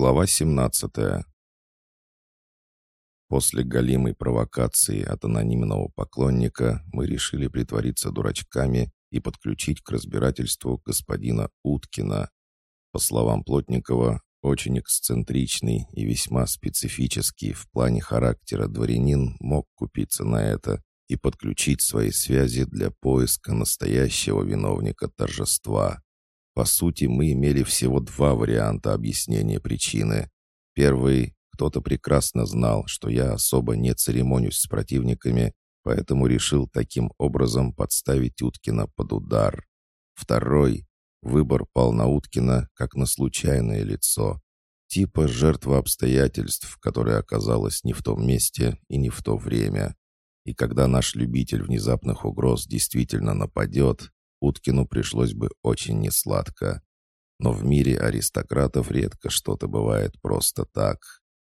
Глава 17 После галимой провокации от анонимного поклонника мы решили притвориться дурачками и подключить к разбирательству господина Уткина. По словам Плотникова, очень эксцентричный и весьма специфический в плане характера дворянин мог купиться на это и подключить свои связи для поиска настоящего виновника торжества. По сути, мы имели всего два варианта объяснения причины. Первый — кто-то прекрасно знал, что я особо не церемонюсь с противниками, поэтому решил таким образом подставить Уткина под удар. Второй — выбор пал на Уткина как на случайное лицо, типа жертва обстоятельств, которая оказалась не в том месте и не в то время. И когда наш любитель внезапных угроз действительно нападет, Уткину пришлось бы очень несладко. Но в мире аристократов редко что-то бывает просто так.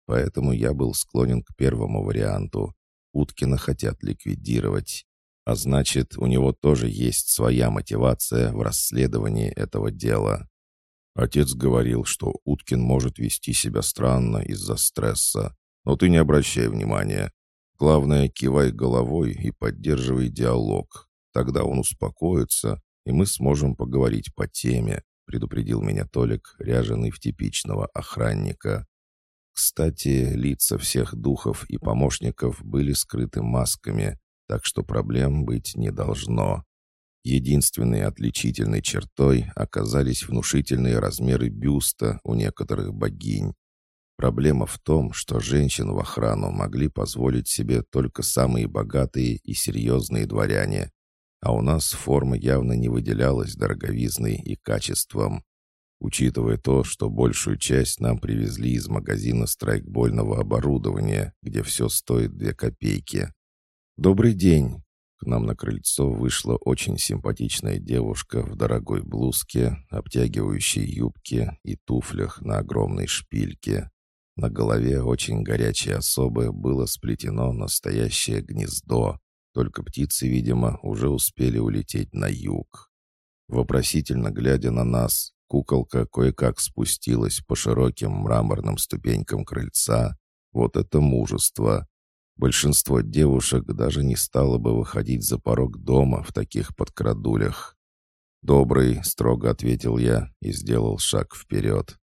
Поэтому я был склонен к первому варианту. Уткина хотят ликвидировать. А значит, у него тоже есть своя мотивация в расследовании этого дела. Отец говорил, что Уткин может вести себя странно из-за стресса. Но ты не обращай внимания. Главное, кивай головой и поддерживай диалог. Тогда он успокоится и мы сможем поговорить по теме», — предупредил меня Толик, ряженый в типичного охранника. Кстати, лица всех духов и помощников были скрыты масками, так что проблем быть не должно. Единственной отличительной чертой оказались внушительные размеры бюста у некоторых богинь. Проблема в том, что женщин в охрану могли позволить себе только самые богатые и серьезные дворяне, а у нас форма явно не выделялась дороговизной и качеством. Учитывая то, что большую часть нам привезли из магазина страйкбольного оборудования, где все стоит две копейки. «Добрый день!» К нам на крыльцо вышла очень симпатичная девушка в дорогой блузке, обтягивающей юбке и туфлях на огромной шпильке. На голове очень горячей особы было сплетено настоящее гнездо, только птицы, видимо, уже успели улететь на юг. Вопросительно глядя на нас, куколка кое-как спустилась по широким мраморным ступенькам крыльца. Вот это мужество! Большинство девушек даже не стало бы выходить за порог дома в таких подкрадулях. «Добрый», — строго ответил я и сделал шаг вперед.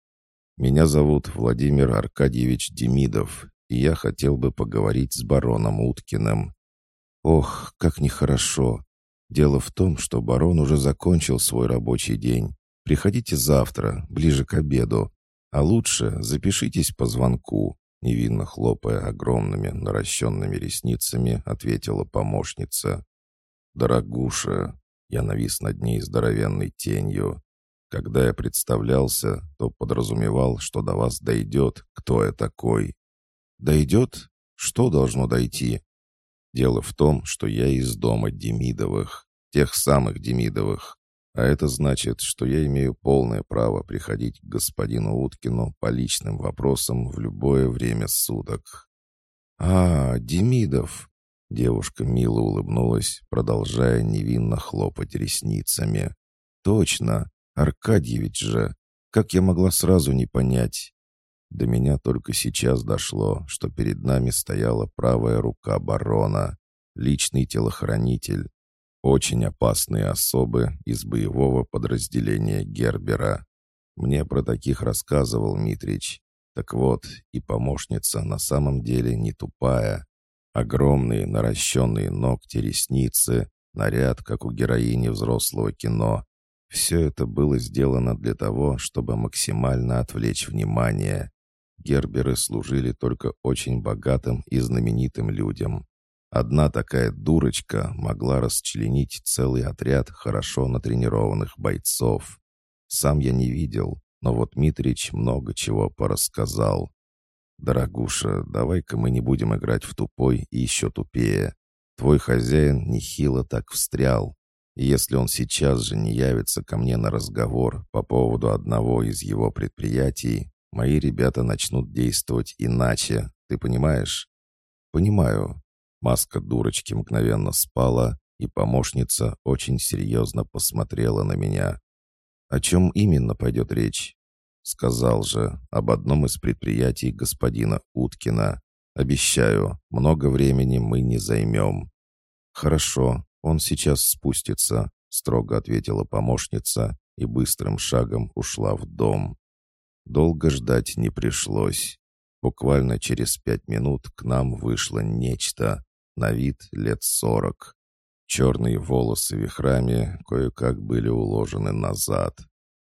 «Меня зовут Владимир Аркадьевич Демидов, и я хотел бы поговорить с бароном Уткиным. Ох, как нехорошо. Дело в том, что барон уже закончил свой рабочий день. Приходите завтра, ближе к обеду. А лучше запишитесь по звонку. Невинно хлопая огромными наращенными ресницами, ответила помощница. «Дорогуша!» Я навис над ней здоровенной тенью. Когда я представлялся, то подразумевал, что до вас дойдет, кто я такой. «Дойдет? Что должно дойти?» Дело в том, что я из дома Демидовых, тех самых Демидовых. А это значит, что я имею полное право приходить к господину Уткину по личным вопросам в любое время суток. «А, Демидов!» Девушка мило улыбнулась, продолжая невинно хлопать ресницами. «Точно! Аркадьевич же! Как я могла сразу не понять? До меня только сейчас дошло, что перед нами стояла правая рука барона, личный телохранитель, очень опасные особы из боевого подразделения Гербера. Мне про таких рассказывал Митрич. Так вот, и помощница на самом деле не тупая. Огромные наращенные ногти, ресницы, наряд, как у героини взрослого кино. Все это было сделано для того, чтобы максимально отвлечь внимание. Герберы служили только очень богатым и знаменитым людям. Одна такая дурочка могла расчленить целый отряд хорошо натренированных бойцов. Сам я не видел, но вот Митрич много чего порассказал. «Дорогуша, давай-ка мы не будем играть в тупой и еще тупее. Твой хозяин нехило так встрял. Если он сейчас же не явится ко мне на разговор по поводу одного из его предприятий, Мои ребята начнут действовать иначе, ты понимаешь? Понимаю. Маска дурочки мгновенно спала, и помощница очень серьезно посмотрела на меня. О чем именно пойдет речь? сказал же, об одном из предприятий господина Уткина. Обещаю, много времени мы не займем». «Хорошо, он сейчас спустится», — строго ответила помощница и быстрым шагом ушла в дом. Долго ждать не пришлось. Буквально через пять минут к нам вышло нечто, на вид лет сорок. Черные волосы вихрами кое-как были уложены назад.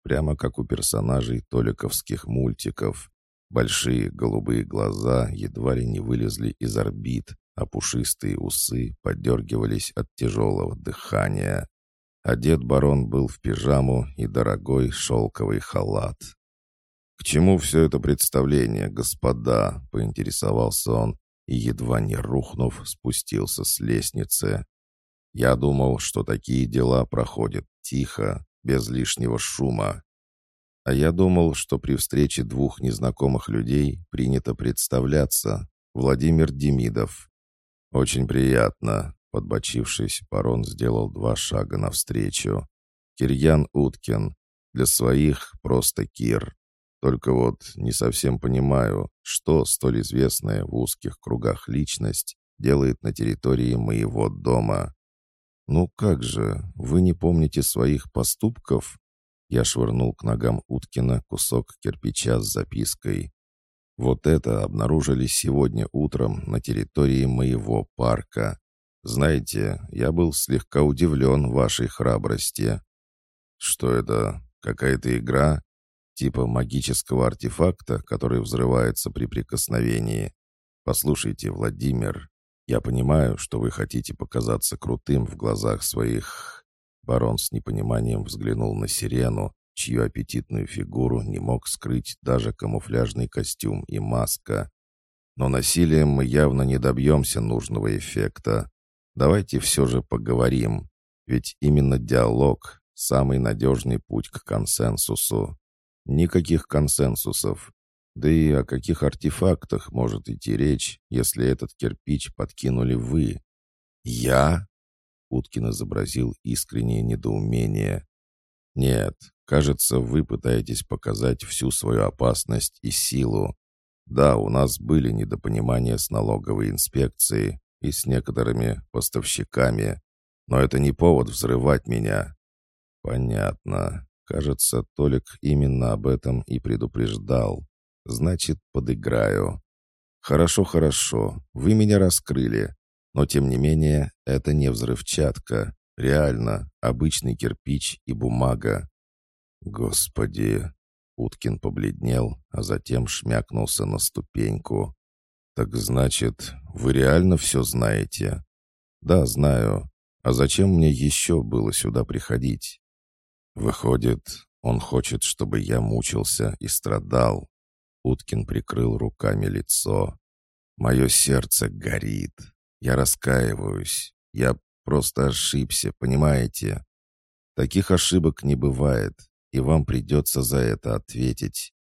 Прямо как у персонажей толиковских мультиков. Большие голубые глаза едва ли не вылезли из орбит, а пушистые усы подергивались от тяжелого дыхания. Одет барон был в пижаму и дорогой шелковый халат. «К чему все это представление, господа?» — поинтересовался он и, едва не рухнув, спустился с лестницы. «Я думал, что такие дела проходят тихо, без лишнего шума. А я думал, что при встрече двух незнакомых людей принято представляться. Владимир Демидов. Очень приятно. Подбочившись, барон сделал два шага навстречу. Кирьян Уткин. Для своих просто Кир. Только вот не совсем понимаю, что столь известная в узких кругах личность делает на территории моего дома. Ну как же, вы не помните своих поступков? Я швырнул к ногам Уткина кусок кирпича с запиской. Вот это обнаружили сегодня утром на территории моего парка. Знаете, я был слегка удивлен вашей храбрости. Что это? Какая-то игра? Типа магического артефакта, который взрывается при прикосновении. Послушайте, Владимир, я понимаю, что вы хотите показаться крутым в глазах своих...» Барон с непониманием взглянул на сирену, чью аппетитную фигуру не мог скрыть даже камуфляжный костюм и маска. «Но насилием мы явно не добьемся нужного эффекта. Давайте все же поговорим, ведь именно диалог — самый надежный путь к консенсусу. Никаких консенсусов. Да и о каких артефактах может идти речь, если этот кирпич подкинули вы? Я? Уткин изобразил искреннее недоумение. Нет, кажется, вы пытаетесь показать всю свою опасность и силу. Да, у нас были недопонимания с налоговой инспекцией и с некоторыми поставщиками, но это не повод взрывать меня. Понятно. Кажется, Толик именно об этом и предупреждал. Значит, подыграю. Хорошо, хорошо, вы меня раскрыли. Но, тем не менее, это не взрывчатка. Реально, обычный кирпич и бумага. Господи! Уткин побледнел, а затем шмякнулся на ступеньку. «Так значит, вы реально все знаете?» «Да, знаю. А зачем мне еще было сюда приходить?» Выходит, он хочет, чтобы я мучился и страдал. Уткин прикрыл руками лицо. Мое сердце горит. Я раскаиваюсь. Я просто ошибся, понимаете? Таких ошибок не бывает, и вам придется за это ответить.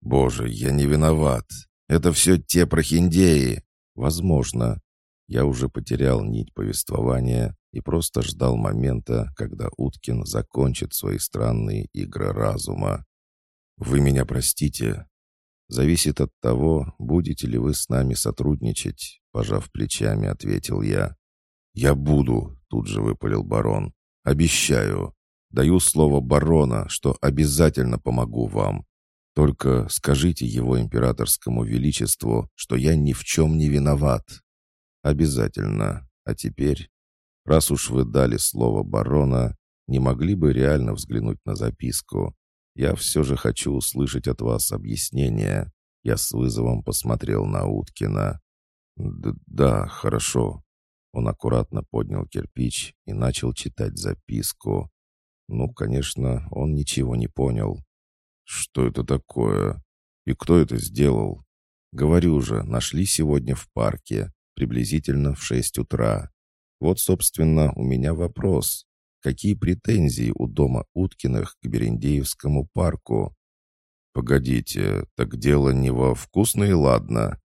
Боже, я не виноват. Это все те прохиндеи. Возможно. Я уже потерял нить повествования и просто ждал момента, когда Уткин закончит свои странные игры разума. «Вы меня простите. Зависит от того, будете ли вы с нами сотрудничать», пожав плечами, ответил я. «Я буду», — тут же выпалил барон. «Обещаю. Даю слово барона, что обязательно помогу вам. Только скажите его императорскому величеству, что я ни в чем не виноват». «Обязательно. А теперь Раз уж вы дали слово барона, не могли бы реально взглянуть на записку? Я все же хочу услышать от вас объяснение. Я с вызовом посмотрел на Уткина. Д «Да, хорошо». Он аккуратно поднял кирпич и начал читать записку. Ну, конечно, он ничего не понял. «Что это такое? И кто это сделал?» «Говорю же, нашли сегодня в парке, приблизительно в шесть утра. Вот, собственно, у меня вопрос. Какие претензии у дома Уткиных к Берендеевскому парку? Погодите, так дело не во вкусно и ладно.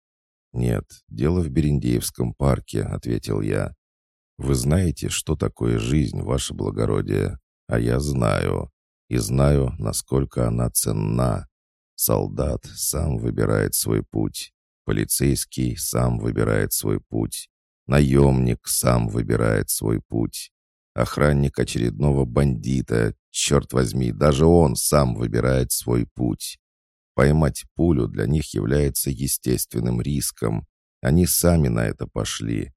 Нет, дело в Берендеевском парке, ответил я. Вы знаете, что такое жизнь, ваше благородие, а я знаю. И знаю, насколько она ценна. Солдат сам выбирает свой путь. Полицейский сам выбирает свой путь. Наемник сам выбирает свой путь. Охранник очередного бандита, черт возьми, даже он сам выбирает свой путь. Поймать пулю для них является естественным риском. Они сами на это пошли.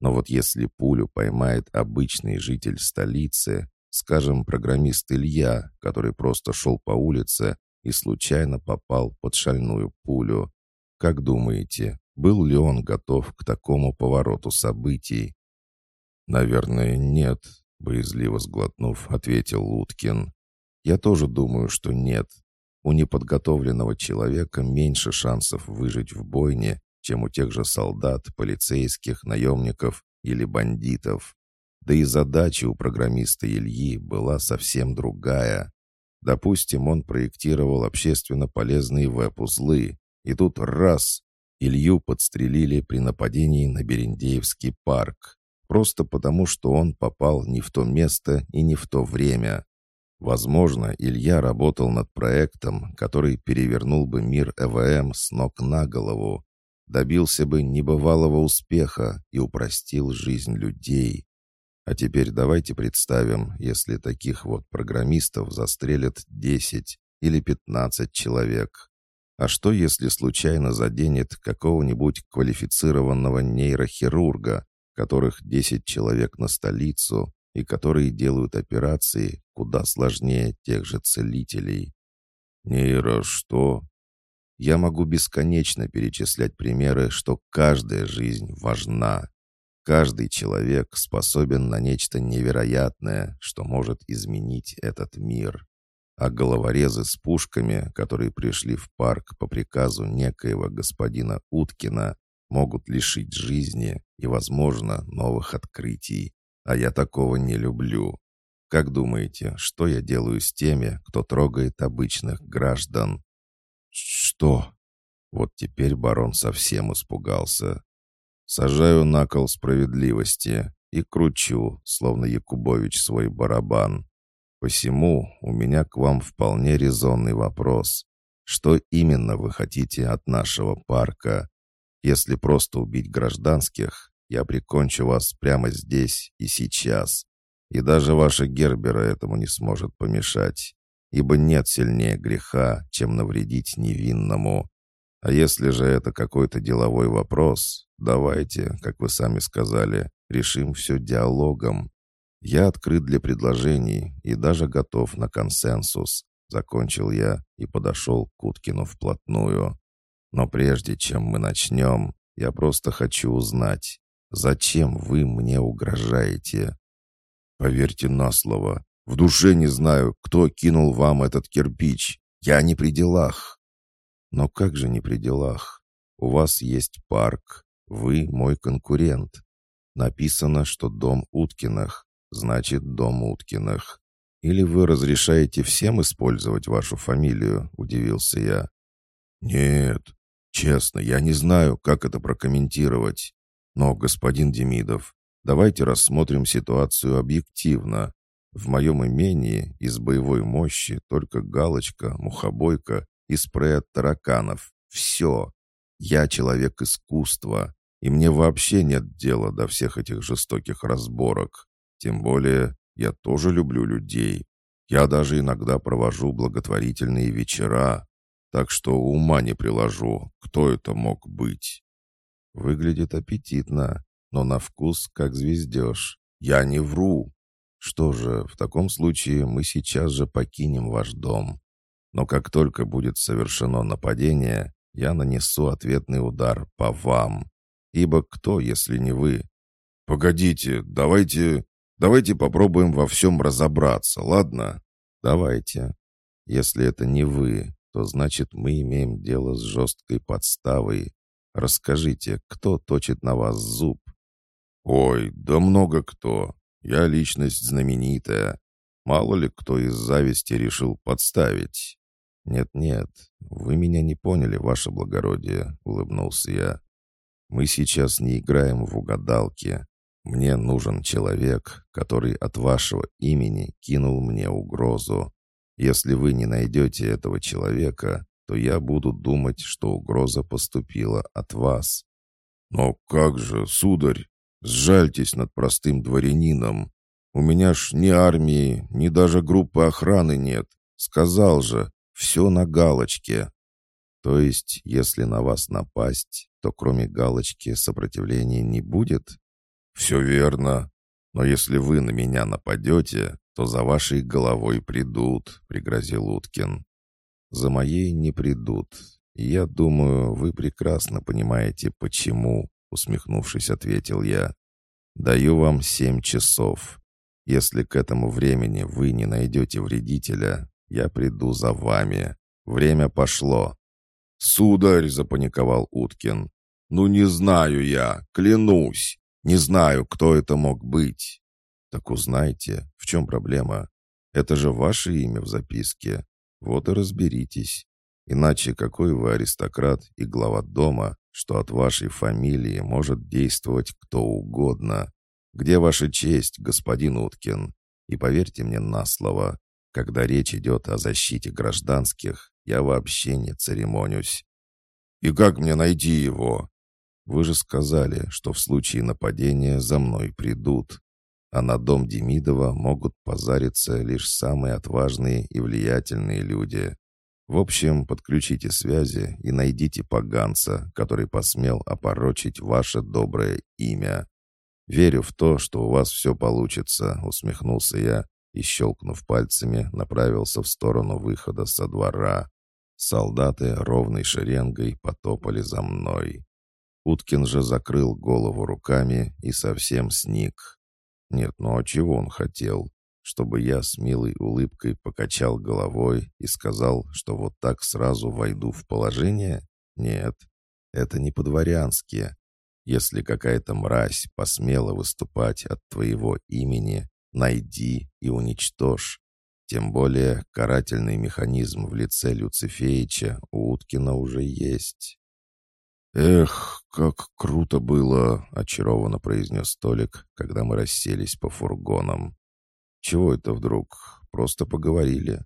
Но вот если пулю поймает обычный житель столицы, скажем, программист Илья, который просто шел по улице и случайно попал под шальную пулю, как думаете, был ли он готов к такому повороту событий? «Наверное, нет», Боязливо сглотнув, ответил Луткин. «Я тоже думаю, что нет. У неподготовленного человека меньше шансов выжить в бойне, чем у тех же солдат, полицейских, наемников или бандитов. Да и задача у программиста Ильи была совсем другая. Допустим, он проектировал общественно полезные веб-узлы, и тут раз — Илью подстрелили при нападении на Берендеевский парк просто потому, что он попал не в то место и не в то время. Возможно, Илья работал над проектом, который перевернул бы мир ЭВМ с ног на голову, добился бы небывалого успеха и упростил жизнь людей. А теперь давайте представим, если таких вот программистов застрелят 10 или 15 человек. А что, если случайно заденет какого-нибудь квалифицированного нейрохирурга, которых 10 человек на столицу и которые делают операции куда сложнее тех же целителей. Нейро что? Я могу бесконечно перечислять примеры, что каждая жизнь важна. Каждый человек способен на нечто невероятное, что может изменить этот мир. А головорезы с пушками, которые пришли в парк по приказу некоего господина Уткина, могут лишить жизни и, возможно, новых открытий. А я такого не люблю. Как думаете, что я делаю с теми, кто трогает обычных граждан? Что? Вот теперь барон совсем испугался. Сажаю на кол справедливости и кручу, словно Якубович, свой барабан. Посему у меня к вам вполне резонный вопрос. Что именно вы хотите от нашего парка? Если просто убить гражданских, я прикончу вас прямо здесь и сейчас. И даже ваша Гербера этому не сможет помешать, ибо нет сильнее греха, чем навредить невинному. А если же это какой-то деловой вопрос, давайте, как вы сами сказали, решим все диалогом. Я открыт для предложений и даже готов на консенсус. Закончил я и подошел к Уткину вплотную. Но прежде чем мы начнем, я просто хочу узнать, зачем вы мне угрожаете? Поверьте на слово, в душе не знаю, кто кинул вам этот кирпич. Я не при делах. Но как же не при делах? У вас есть парк, вы мой конкурент. Написано, что дом Уткиных, значит, дом Уткиных. Или вы разрешаете всем использовать вашу фамилию?» — удивился я. «Нет, Честно, я не знаю, как это прокомментировать. Но, господин Демидов, давайте рассмотрим ситуацию объективно. В моем имении из боевой мощи только галочка, мухобойка и спрей от тараканов. Все. Я человек искусства, и мне вообще нет дела до всех этих жестоких разборок. Тем более, я тоже люблю людей. Я даже иногда провожу благотворительные вечера, так что ума не приложу, кто это мог быть. Выглядит аппетитно, но на вкус как звездеж. Я не вру. Что же, в таком случае мы сейчас же покинем ваш дом. Но как только будет совершено нападение, я нанесу ответный удар по вам. Ибо кто, если не вы? Погодите, давайте... Давайте попробуем во всем разобраться, ладно? Давайте. Если это не вы, то значит мы имеем дело с жесткой подставой. Расскажите, кто точит на вас зуб?» «Ой, да много кто. Я личность знаменитая. Мало ли кто из зависти решил подставить». «Нет-нет, вы меня не поняли, ваше благородие», — улыбнулся я. «Мы сейчас не играем в угадалки. Мне нужен человек, который от вашего имени кинул мне угрозу. Если вы не найдете этого человека, то я буду думать, что угроза поступила от вас». «Но как же, сударь, сжальтесь над простым дворянином. У меня ж ни армии, ни даже группы охраны нет. Сказал же, все на галочке». «То есть, если на вас напасть, то кроме галочки сопротивления не будет?» «Все верно. Но если вы на меня нападете, то за вашей головой придут», — пригрозил Уткин. «За моей не придут. Я думаю, вы прекрасно понимаете, почему», — усмехнувшись, ответил я. «Даю вам семь часов. Если к этому времени вы не найдете вредителя, я приду за вами. Время пошло». «Сударь!» — запаниковал Уткин. «Ну не знаю я, клянусь. Не знаю, кто это мог быть». «Так узнайте, в чем проблема. Это же ваше имя в записке. Вот и разберитесь. Иначе какой вы аристократ и глава дома, что от вашей фамилии может действовать кто угодно? Где ваша честь, господин Уткин? И поверьте мне на слово, когда речь идет о защите гражданских, я вообще не церемонюсь. «И как мне найти его?» «Вы же сказали, что в случае нападения за мной придут, а на дом Демидова могут позариться лишь самые отважные и влиятельные люди. В общем, подключите связи и найдите поганца, который посмел опорочить ваше доброе имя. Верю в то, что у вас все получится», — усмехнулся я и, щелкнув пальцами, направился в сторону выхода со двора. Солдаты ровной шеренгой потопали за мной. Уткин же закрыл голову руками и совсем сник. Нет, ну а чего он хотел? Чтобы я с милой улыбкой покачал головой и сказал, что вот так сразу войду в положение? Нет, это не по-дворянски. Если какая-то мразь посмела выступать от твоего имени, найди и уничтожь. Тем более карательный механизм в лице Люцифеича у Уткина уже есть. «Эх, как круто было!» — очарованно произнес Толик, когда мы расселись по фургонам. «Чего это вдруг? Просто поговорили.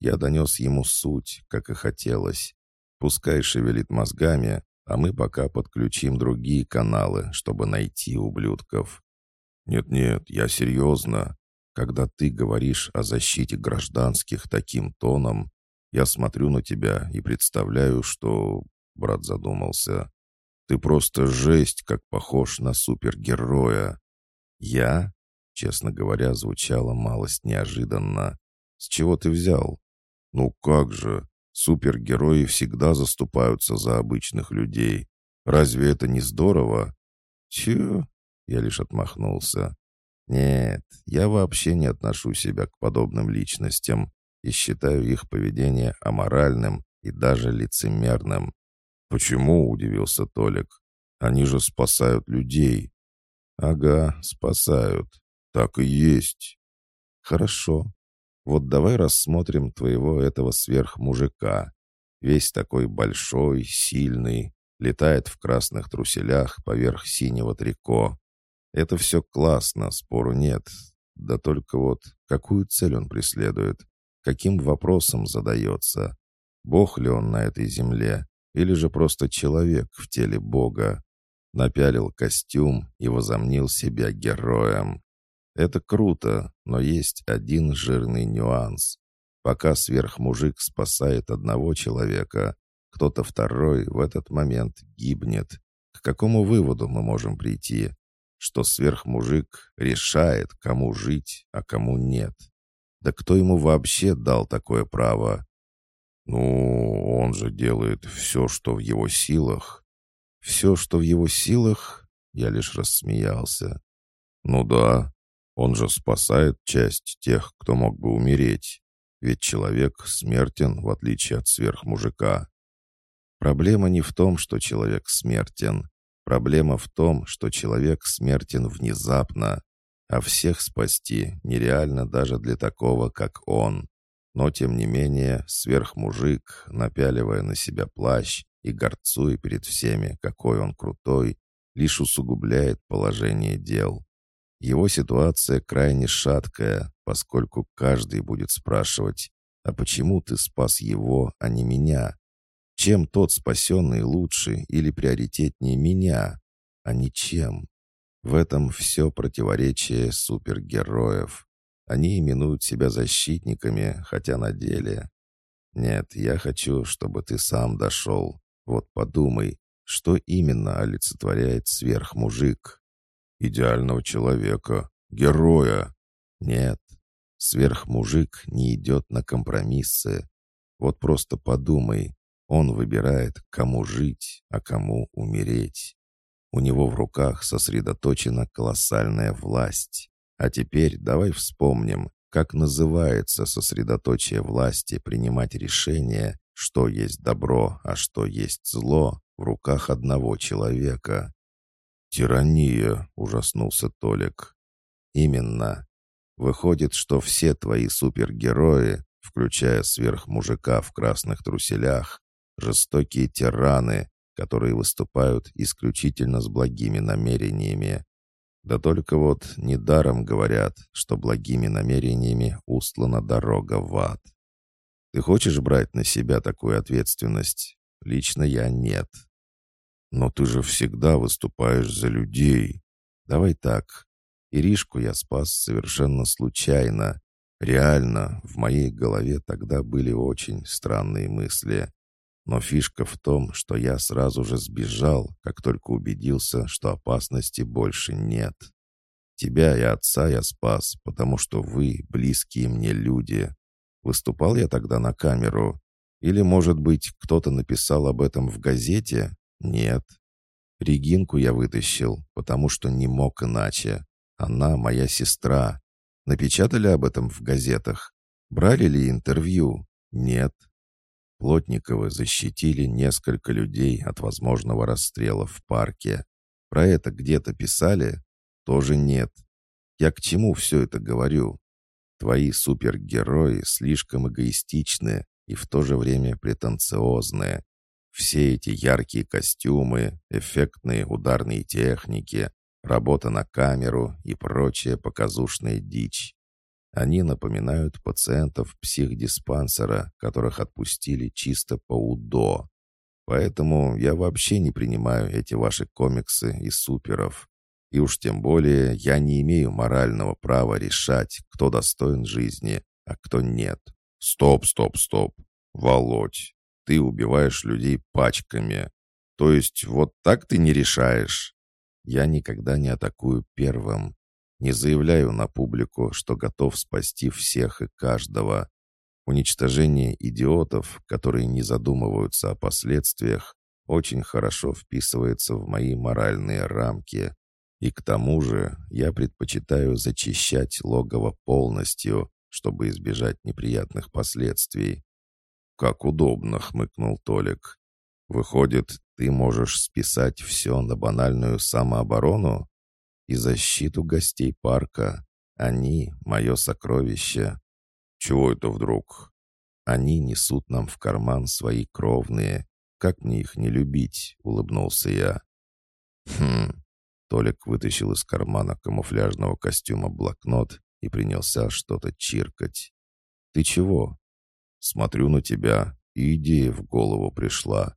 Я донес ему суть, как и хотелось. Пускай шевелит мозгами, а мы пока подключим другие каналы, чтобы найти ублюдков». «Нет-нет, я серьезно. Когда ты говоришь о защите гражданских таким тоном, я смотрю на тебя и представляю, что...» Брат задумался. «Ты просто жесть, как похож на супергероя». «Я?» Честно говоря, звучало малость неожиданно. «С чего ты взял?» «Ну как же, супергерои всегда заступаются за обычных людей. Разве это не здорово?» «Чё?» Я лишь отмахнулся. Нет, я вообще не отношу себя к подобным личностям и считаю их поведение аморальным и даже лицемерным. «Почему?» — удивился Толик. «Они же спасают людей». «Ага, спасают. Так и есть». «Хорошо. Вот давай рассмотрим твоего этого сверхмужика. Весь такой большой, сильный, летает в красных труселях поверх синего трико. Это все классно, спору нет. Да только вот какую цель он преследует? Каким вопросом задается? Бог ли он на этой земле? Или же просто человек в теле Бога? Напялил костюм и возомнил себя героем. Это круто, но есть один жирный нюанс. Пока сверхмужик спасает одного человека, кто-то второй в этот момент гибнет. К какому выводу мы можем прийти? что сверхмужик решает, кому жить, а кому нет. Да кто ему вообще дал такое право? Ну, он же делает все, что в его силах. Все, что в его силах, я лишь рассмеялся. Ну да, он же спасает часть тех, кто мог бы умереть. Ведь человек смертен, в отличие от сверхмужика. Проблема не в том, что человек смертен. Проблема в том, что человек смертен внезапно, а всех спасти нереально даже для такого, как он. Но, тем не менее, сверхмужик, напяливая на себя плащ и горцуя перед всеми, какой он крутой, лишь усугубляет положение дел. Его ситуация крайне шаткая, поскольку каждый будет спрашивать, «А почему ты спас его, а не меня?» Чем тот спасенный лучше или приоритетнее меня, а ничем? В этом все противоречие супергероев. Они именуют себя защитниками, хотя на деле... Нет, я хочу, чтобы ты сам дошел. Вот подумай, что именно олицетворяет сверхмужик? Идеального человека, героя. Нет, сверхмужик не идет на компромиссы. Вот просто подумай, он выбирает, кому жить, а кому умереть. У него в руках сосредоточена колоссальная власть. А теперь давай вспомним, как называется сосредоточие власти принимать решение, что есть добро, а что есть зло, в руках одного человека. «Тирания», — ужаснулся Толик. «Именно. Выходит, что все твои супергерои, включая сверхмужика в красных труселях, жестокие тираны, которые выступают исключительно с благими намерениями. Да только вот недаром говорят, что благими намерениями устлана дорога в ад. Ты хочешь брать на себя такую ответственность? Лично я нет. Но ты же всегда выступаешь за людей. Давай так. Иришку я спас совершенно случайно. Реально, в моей голове тогда были очень странные мысли. Но фишка в том, что я сразу же сбежал, как только убедился, что опасности больше нет. Тебя и отца я спас, потому что вы близкие мне люди. Выступал я тогда на камеру? Или, может быть, кто-то написал об этом в газете? Нет. Регинку я вытащил, потому что не мог иначе. Она моя сестра. Напечатали об этом в газетах? Брали ли интервью? Нет. Плотниковы защитили несколько людей от возможного расстрела в парке. Про это где-то писали? Тоже нет. Я к чему все это говорю? Твои супергерои слишком эгоистичны и в то же время претенциозные. Все эти яркие костюмы, эффектные ударные техники, работа на камеру и прочая показушная дичь. Они напоминают пациентов психдиспансера, которых отпустили чисто по УДО. Поэтому я вообще не принимаю эти ваши комиксы и суперов. И уж тем более я не имею морального права решать, кто достоин жизни, а кто нет. Стоп, стоп, стоп. Володь, ты убиваешь людей пачками. То есть вот так ты не решаешь? Я никогда не атакую первым. Не заявляю на публику, что готов спасти всех и каждого. Уничтожение идиотов, которые не задумываются о последствиях, очень хорошо вписывается в мои моральные рамки. И к тому же я предпочитаю зачищать логово полностью, чтобы избежать неприятных последствий. «Как удобно», — хмыкнул Толик. «Выходит, ты можешь списать все на банальную самооборону?» И защиту гостей парка. Они — мое сокровище. Чего это вдруг? Они несут нам в карман свои кровные. Как мне их не любить?» — улыбнулся я. «Хм...» Толик вытащил из кармана камуфляжного костюма блокнот и принялся что-то чиркать. «Ты чего?» «Смотрю на тебя, и идея в голову пришла.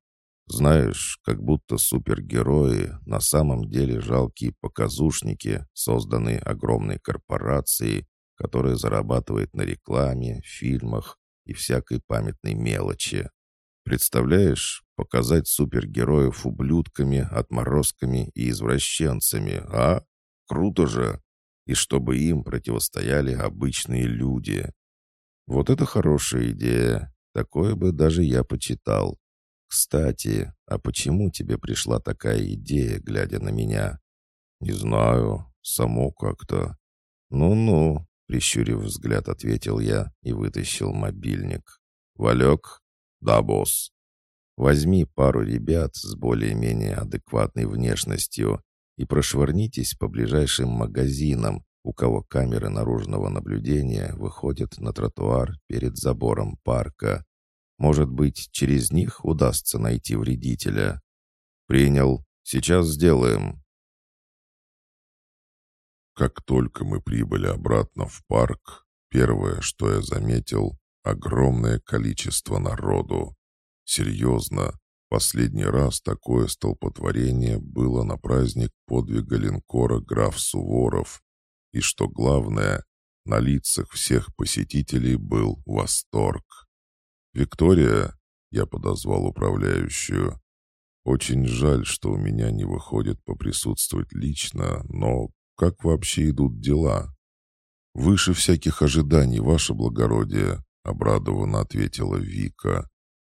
Знаешь, как будто супергерои на самом деле жалкие показушники, созданные огромной корпорацией, которая зарабатывает на рекламе, фильмах и всякой памятной мелочи. Представляешь, показать супергероев ублюдками, отморозками и извращенцами, а? Круто же! И чтобы им противостояли обычные люди. Вот это хорошая идея. Такое бы даже я почитал. «Кстати, а почему тебе пришла такая идея, глядя на меня?» «Не знаю, само как-то». «Ну-ну», — прищурив взгляд, ответил я и вытащил мобильник. «Валек?» «Да, босс». «Возьми пару ребят с более-менее адекватной внешностью и прошвырнитесь по ближайшим магазинам, у кого камеры наружного наблюдения выходят на тротуар перед забором парка. Может быть, через них удастся найти вредителя. Принял. Сейчас сделаем. Как только мы прибыли обратно в парк, первое, что я заметил, огромное количество народу. Серьезно, последний раз такое столпотворение было на праздник подвига линкора граф Суворов. И что главное, на лицах всех посетителей был восторг. «Виктория», — я подозвал управляющую, — «очень жаль, что у меня не выходит поприсутствовать лично, но как вообще идут дела?» «Выше всяких ожиданий, ваше благородие», — обрадованно ответила Вика.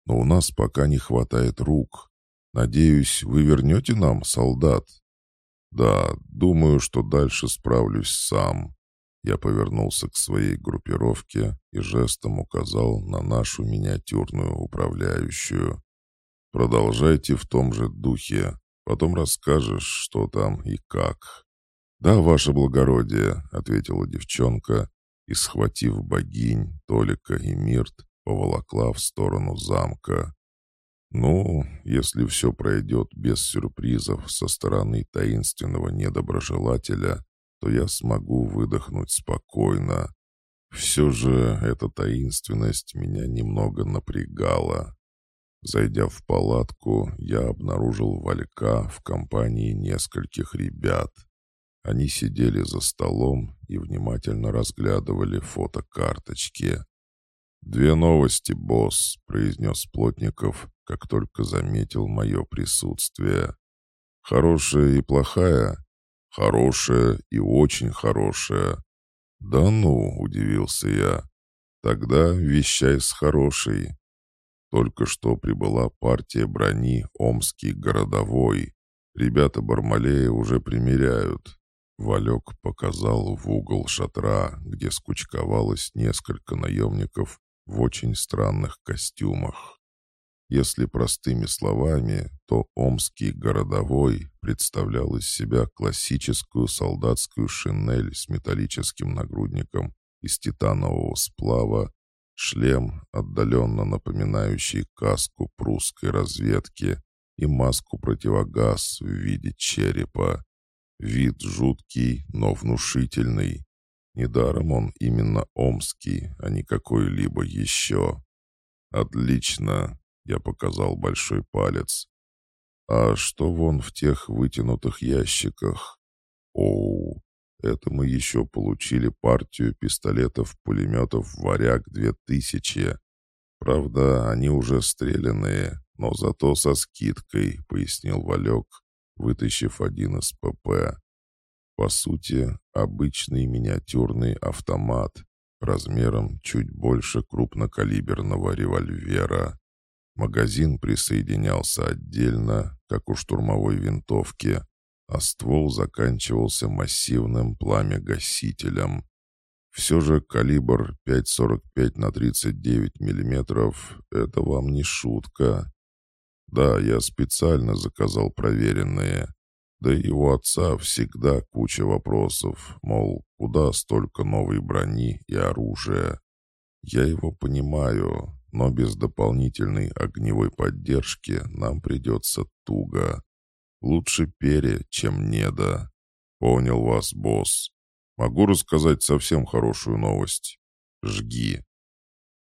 «Но у нас пока не хватает рук. Надеюсь, вы вернете нам солдат?» «Да, думаю, что дальше справлюсь сам». Я повернулся к своей группировке и жестом указал на нашу миниатюрную управляющую. «Продолжайте в том же духе, потом расскажешь, что там и как». «Да, ваше благородие», — ответила девчонка и, схватив богинь, Толика и Мирт, поволокла в сторону замка. «Ну, если все пройдет без сюрпризов со стороны таинственного недоброжелателя, то я смогу выдохнуть спокойно. Все же эта таинственность меня немного напрягала. Зайдя в палатку, я обнаружил Валька в компании нескольких ребят. Они сидели за столом и внимательно разглядывали фотокарточки. «Две новости, босс», — произнес Плотников, как только заметил мое присутствие. «Хорошая и плохая?» «Хорошая и очень хорошая». «Да ну», — удивился я. «Тогда вещай с хорошей». Только что прибыла партия брони «Омский городовой». Ребята Бармалея уже примеряют. Валек показал в угол шатра, где скучковалось несколько наемников в очень странных костюмах. Если простыми словами, то омский городовой представлял из себя классическую солдатскую шинель с металлическим нагрудником из титанового сплава, шлем, отдаленно напоминающий каску прусской разведки, и маску-противогаз в виде черепа. Вид жуткий, но внушительный. Недаром он именно омский, а не какой-либо еще. «Отлично!» — я показал большой палец. «А что вон в тех вытянутых ящиках?» «Оу, это мы еще получили партию пистолетов-пулеметов «Варяг-2000». Правда, они уже стрелянные, но зато со скидкой», — пояснил Валек, вытащив один из ПП. По сути, обычный миниатюрный автомат размером чуть больше крупнокалиберного револьвера. Магазин присоединялся отдельно, как у штурмовой винтовки, а ствол заканчивался массивным пламя-гасителем. Все же калибр 5,45 на 39 миллиметров — это вам не шутка. Да, я специально заказал проверенные. Да и у отца всегда куча вопросов, мол, куда столько новой брони и оружия. Я его понимаю, но без дополнительной огневой поддержки нам придется туго. Лучше пере, чем неда. Понял вас, босс. Могу рассказать совсем хорошую новость. Жги.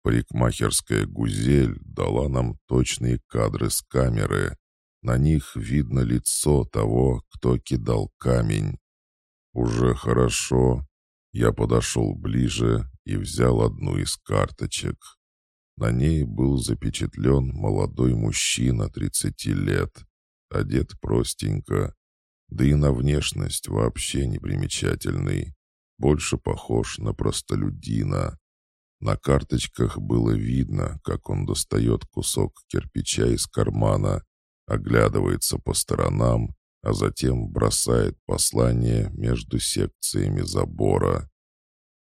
Парикмахерская «Гузель» дала нам точные кадры с камеры, на них видно лицо того, кто кидал камень. Уже хорошо. Я подошел ближе и взял одну из карточек. На ней был запечатлен молодой мужчина 30 лет, одет простенько, да и на внешность вообще непримечательный, больше похож на простолюдина. На карточках было видно, как он достает кусок кирпича из кармана оглядывается по сторонам, а затем бросает послание между секциями забора.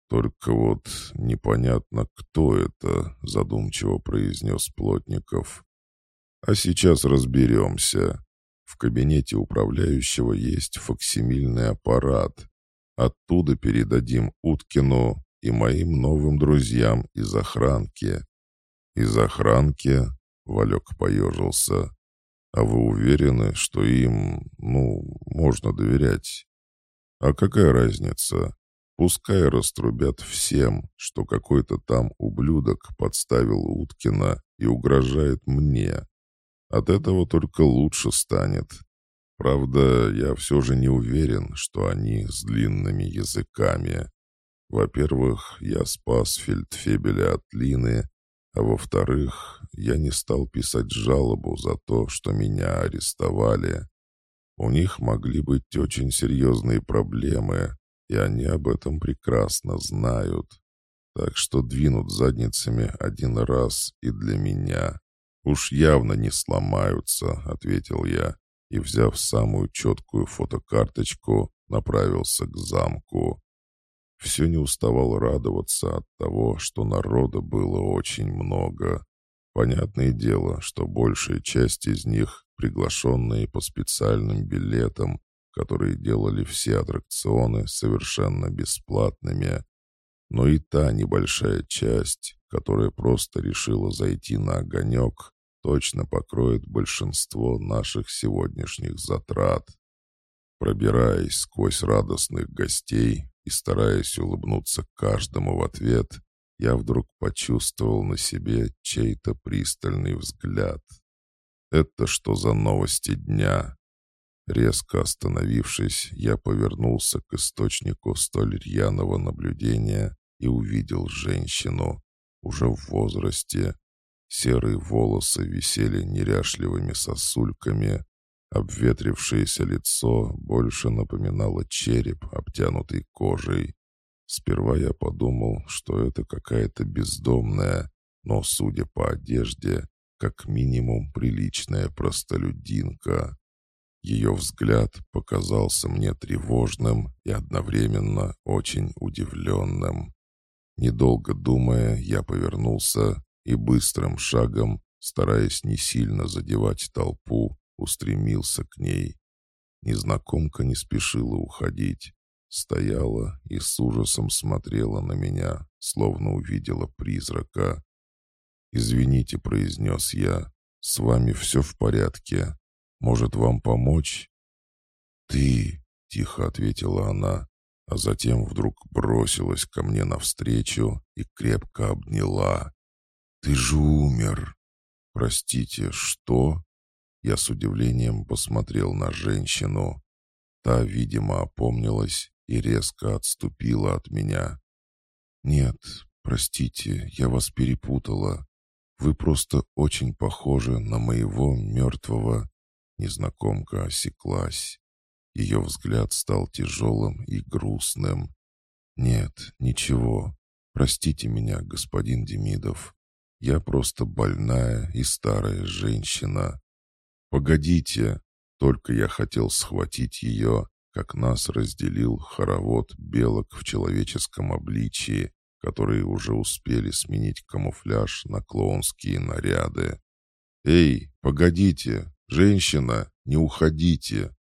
«Только вот непонятно, кто это», — задумчиво произнес Плотников. «А сейчас разберемся. В кабинете управляющего есть фоксимильный аппарат. Оттуда передадим Уткину и моим новым друзьям из охранки». «Из охранки?» — Валек поежился. А вы уверены, что им, ну, можно доверять? А какая разница? Пускай раструбят всем, что какой-то там ублюдок подставил Уткина и угрожает мне. От этого только лучше станет. Правда, я все же не уверен, что они с длинными языками. Во-первых, я спас фельдфебеля от Лины, а во-вторых, я не стал писать жалобу за то, что меня арестовали. У них могли быть очень серьезные проблемы, и они об этом прекрасно знают. Так что двинут задницами один раз и для меня. Уж явно не сломаются, ответил я, и, взяв самую четкую фотокарточку, направился к замку. Все не уставал радоваться от того, что народа было очень много. Понятное дело, что большая часть из них приглашенные по специальным билетам, которые делали все аттракционы совершенно бесплатными. Но и та небольшая часть, которая просто решила зайти на огонек, точно покроет большинство наших сегодняшних затрат. Пробираясь сквозь радостных гостей и стараясь улыбнуться каждому в ответ, я вдруг почувствовал на себе чей-то пристальный взгляд. «Это что за новости дня?» Резко остановившись, я повернулся к источнику столь рьяного наблюдения и увидел женщину, уже в возрасте. Серые волосы висели неряшливыми сосульками, обветрившееся лицо больше напоминало череп, обтянутый кожей. Сперва я подумал, что это какая-то бездомная, но, судя по одежде, как минимум приличная простолюдинка. Ее взгляд показался мне тревожным и одновременно очень удивленным. Недолго думая, я повернулся и быстрым шагом, стараясь не сильно задевать толпу, устремился к ней. Незнакомка не спешила уходить. Стояла и с ужасом смотрела на меня, словно увидела призрака. «Извините», — произнес я, — «с вами все в порядке. Может, вам помочь?» «Ты!» — тихо ответила она, а затем вдруг бросилась ко мне навстречу и крепко обняла. «Ты же умер!» «Простите, что?» Я с удивлением посмотрел на женщину. Та, видимо, опомнилась и резко отступила от меня. «Нет, простите, я вас перепутала. Вы просто очень похожи на моего мертвого Незнакомка осеклась. Ее взгляд стал тяжелым и грустным. «Нет, ничего. Простите меня, господин Демидов. Я просто больная и старая женщина. Погодите!» Только я хотел схватить ее, как нас разделил хоровод белок в человеческом обличии, которые уже успели сменить камуфляж на клоунские наряды. «Эй, погодите! «Женщина, не уходите!»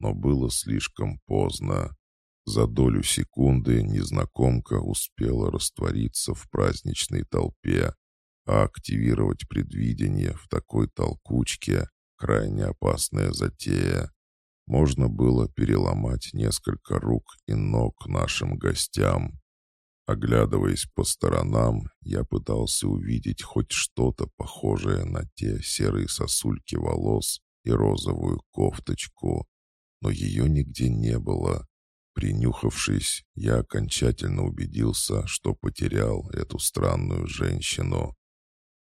Но было слишком поздно. За долю секунды незнакомка успела раствориться в праздничной толпе, а активировать предвидение в такой толкучке — крайне опасная затея. Можно было переломать несколько рук и ног нашим гостям. Оглядываясь по сторонам, я пытался увидеть хоть что-то похожее на те серые сосульки волос и розовую кофточку, но ее нигде не было. Принюхавшись, я окончательно убедился, что потерял эту странную женщину.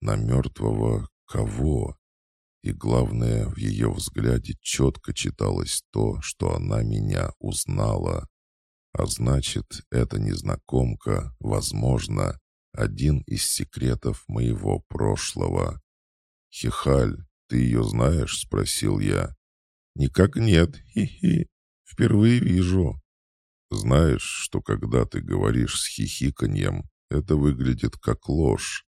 На мертвого кого? И главное, в ее взгляде четко читалось то, что она меня узнала. А значит, эта незнакомка, возможно, один из секретов моего прошлого. «Хихаль, ты ее знаешь?» — спросил я. «Никак нет, хи-хи. Впервые вижу». «Знаешь, что когда ты говоришь с хихиканьем, это выглядит как ложь?»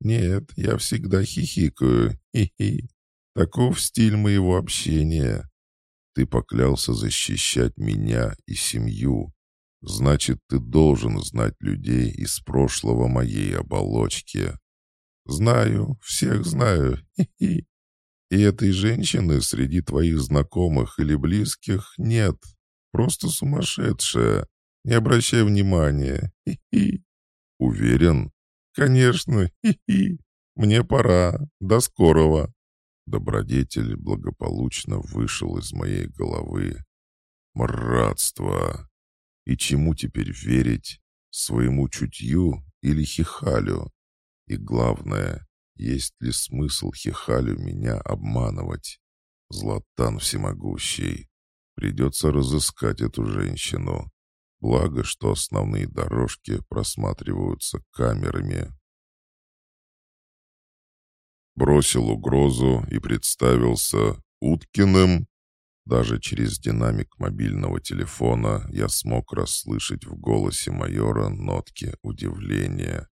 «Нет, я всегда хихикаю, хи-хи. Таков стиль моего общения. Ты поклялся защищать меня и семью, Значит, ты должен знать людей из прошлого моей оболочки. Знаю, всех знаю. И этой женщины среди твоих знакомых или близких нет. Просто сумасшедшая. не обращай внимания. Хи-хи». «Уверен?» «Конечно. Мне пора. До скорого». Добродетель благополучно вышел из моей головы. Мратство! И чему теперь верить? Своему чутью или хихалю? И главное, есть ли смысл хихалю меня обманывать? Златан всемогущий. Придется разыскать эту женщину. Благо, что основные дорожки просматриваются камерами. Бросил угрозу и представился Уткиным. Даже через динамик мобильного телефона я смог расслышать в голосе майора нотки удивления.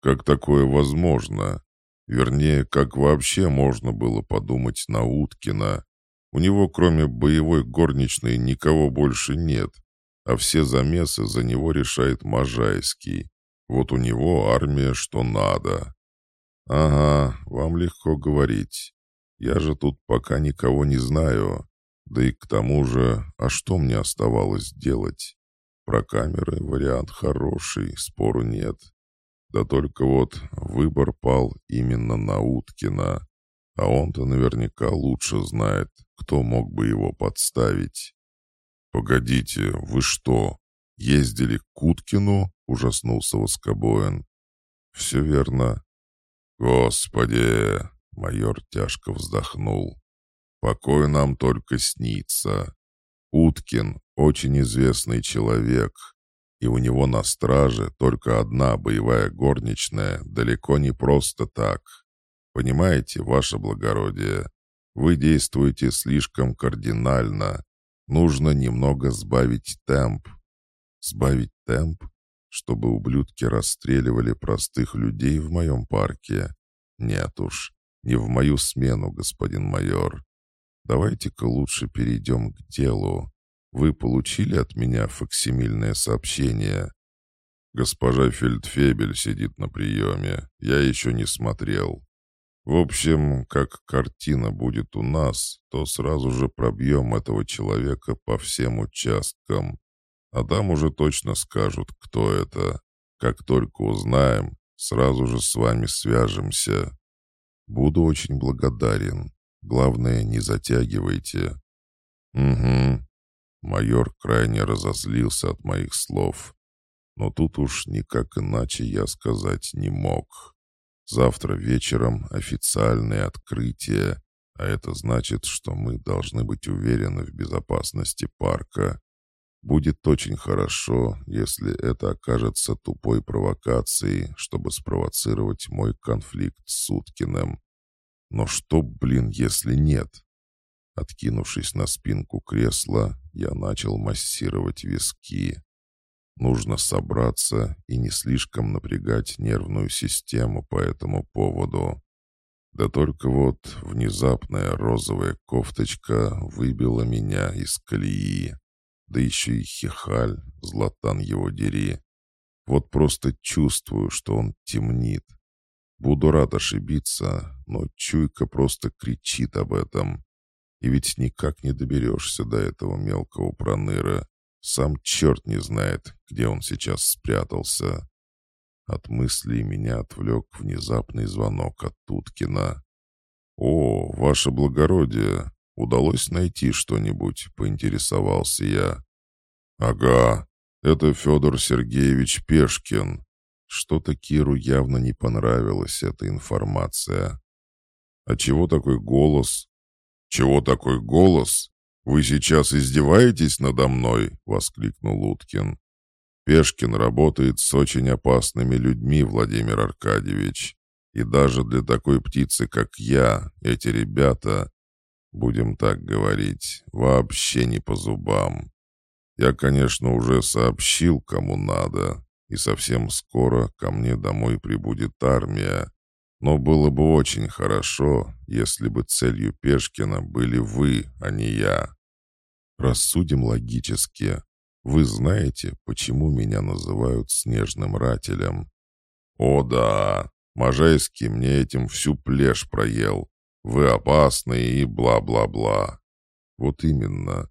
Как такое возможно? Вернее, как вообще можно было подумать на Уткина? У него, кроме боевой горничной, никого больше нет, а все замесы за него решает Можайский. Вот у него армия что надо. «Ага, вам легко говорить. Я же тут пока никого не знаю. Да и к тому же, а что мне оставалось делать? Про камеры вариант хороший, спору нет. Да только вот выбор пал именно на Уткина. А он-то наверняка лучше знает, кто мог бы его подставить. «Погодите, вы что, ездили к Уткину?» — ужаснулся Воскобоин. «Все верно. «Господи!» — майор тяжко вздохнул. «Покой нам только снится. Уткин — очень известный человек, и у него на страже только одна боевая горничная, далеко не просто так. Понимаете, ваше благородие, вы действуете слишком кардинально. Нужно немного сбавить темп». «Сбавить темп? чтобы ублюдки расстреливали простых людей в моем парке. Нет уж, не в мою смену, господин майор. Давайте-ка лучше перейдем к делу. Вы получили от меня факсимильное сообщение? Госпожа Фельдфебель сидит на приеме. Я еще не смотрел. В общем, как картина будет у нас, то сразу же пробьем этого человека по всем участкам. А там уже точно скажут, кто это. Как только узнаем, сразу же с вами свяжемся. Буду очень благодарен. Главное, не затягивайте. Угу. Майор крайне разозлился от моих слов. Но тут уж никак иначе я сказать не мог. Завтра вечером официальное открытие, а это значит, что мы должны быть уверены в безопасности парка. Будет очень хорошо, если это окажется тупой провокацией, чтобы спровоцировать мой конфликт с Уткиным. Но что, блин, если нет? Откинувшись на спинку кресла, я начал массировать виски. Нужно собраться и не слишком напрягать нервную систему по этому поводу. Да только вот внезапная розовая кофточка выбила меня из колеи. Да еще и хихаль, златан его дери. Вот просто чувствую, что он темнит. Буду рад ошибиться, но чуйка просто кричит об этом. И ведь никак не доберешься до этого мелкого проныра. Сам черт не знает, где он сейчас спрятался. От мыслей меня отвлек внезапный звонок от Туткина. «О, ваше благородие! «Удалось найти что-нибудь?» — поинтересовался я. «Ага, это Федор Сергеевич Пешкин». Что-то Киру явно не понравилась эта информация. «А чего такой голос?» «Чего такой голос? Вы сейчас издеваетесь надо мной?» — воскликнул Уткин. «Пешкин работает с очень опасными людьми, Владимир Аркадьевич. И даже для такой птицы, как я, эти ребята будем так говорить, вообще не по зубам. Я, конечно, уже сообщил, кому надо, и совсем скоро ко мне домой прибудет армия. Но было бы очень хорошо, если бы целью Пешкина были вы, а не я. Рассудим логически. Вы знаете, почему меня называют снежным рателем? О да, Можайский мне этим всю плешь проел. Вы опасны и бла-бла-бла. Вот именно.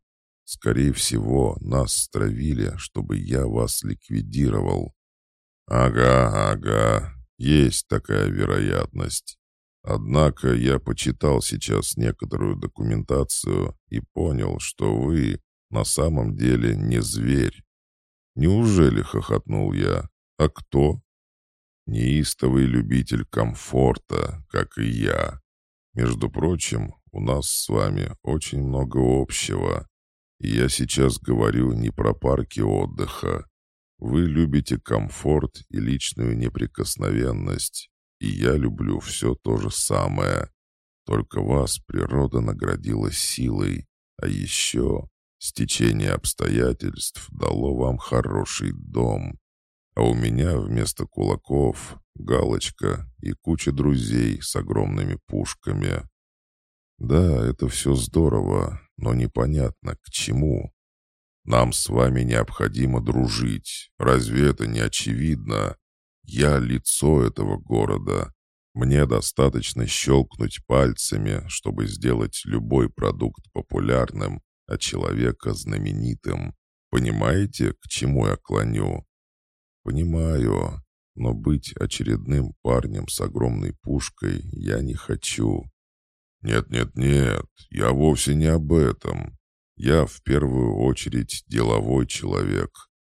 Скорее всего, нас стравили, чтобы я вас ликвидировал». «Ага, ага, есть такая вероятность. Однако я почитал сейчас некоторую документацию и понял, что вы на самом деле не зверь. Неужели, хохотнул я, а кто? Неистовый любитель комфорта, как и я. Между прочим, у нас с вами очень много общего. Я сейчас говорю не про парки отдыха. Вы любите комфорт и личную неприкосновенность, и я люблю все то же самое. Только вас природа наградила силой, а еще стечение обстоятельств дало вам хороший дом. А у меня вместо кулаков галочка и куча друзей с огромными пушками. Да, это все здорово, но непонятно к чему. Нам с вами необходимо дружить. Разве это не очевидно? Я лицо этого города. Мне достаточно щелкнуть пальцами, чтобы сделать любой продукт популярным, а человека знаменитым. Понимаете, к чему я клоню? Понимаю, но быть очередным парнем с огромной пушкой я не хочу. Нет-нет-нет, я вовсе не об этом. Я в первую очередь деловой человек,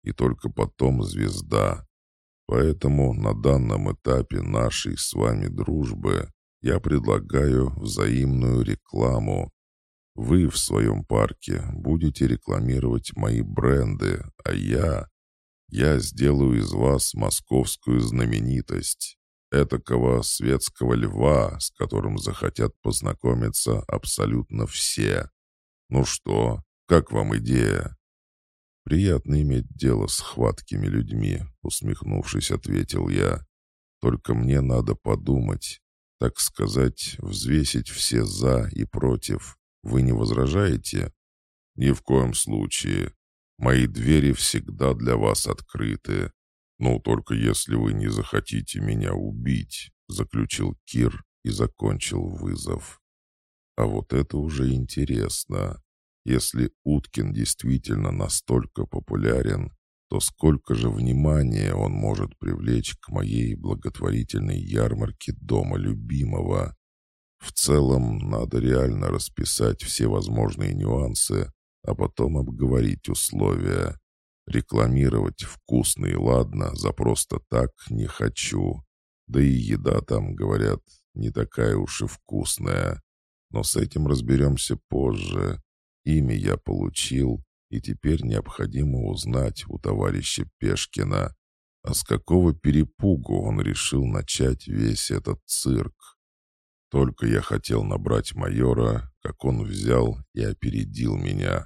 и только потом звезда. Поэтому на данном этапе нашей с вами дружбы я предлагаю взаимную рекламу. Вы в своем парке будете рекламировать мои бренды, а я... Я сделаю из вас московскую знаменитость, этакого светского льва, с которым захотят познакомиться абсолютно все. Ну что, как вам идея? «Приятно иметь дело с хваткими людьми», — усмехнувшись, ответил я. «Только мне надо подумать, так сказать, взвесить все «за» и «против». Вы не возражаете?» «Ни в коем случае. Мои двери всегда для вас открыты. Ну, только если вы не захотите меня убить», — заключил Кир и закончил вызов. «А вот это уже интересно. Если Уткин действительно настолько популярен, то сколько же внимания он может привлечь к моей благотворительной ярмарке дома любимого? В целом, надо реально расписать все возможные нюансы, а потом обговорить условия. Рекламировать вкусно и ладно за просто так не хочу. Да и еда там, говорят, не такая уж и вкусная. Но с этим разберемся позже. Имя я получил, и теперь необходимо узнать у товарища Пешкина, а с какого перепугу он решил начать весь этот цирк. Только я хотел набрать майора, как он взял и опередил меня.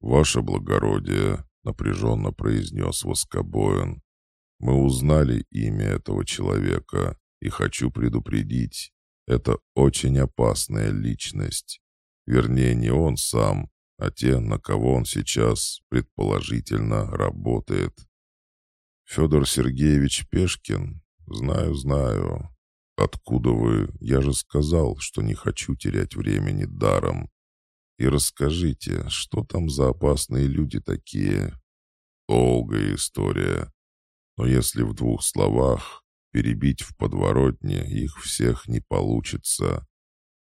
«Ваше благородие», — напряженно произнес Воскобоин, — «мы узнали имя этого человека, и хочу предупредить, это очень опасная личность. Вернее, не он сам, а те, на кого он сейчас, предположительно, работает. Федор Сергеевич Пешкин? Знаю, знаю. Откуда вы? Я же сказал, что не хочу терять времени даром. И расскажите, что там за опасные люди такие? Долгая история. Но если в двух словах, перебить в подворотне их всех не получится.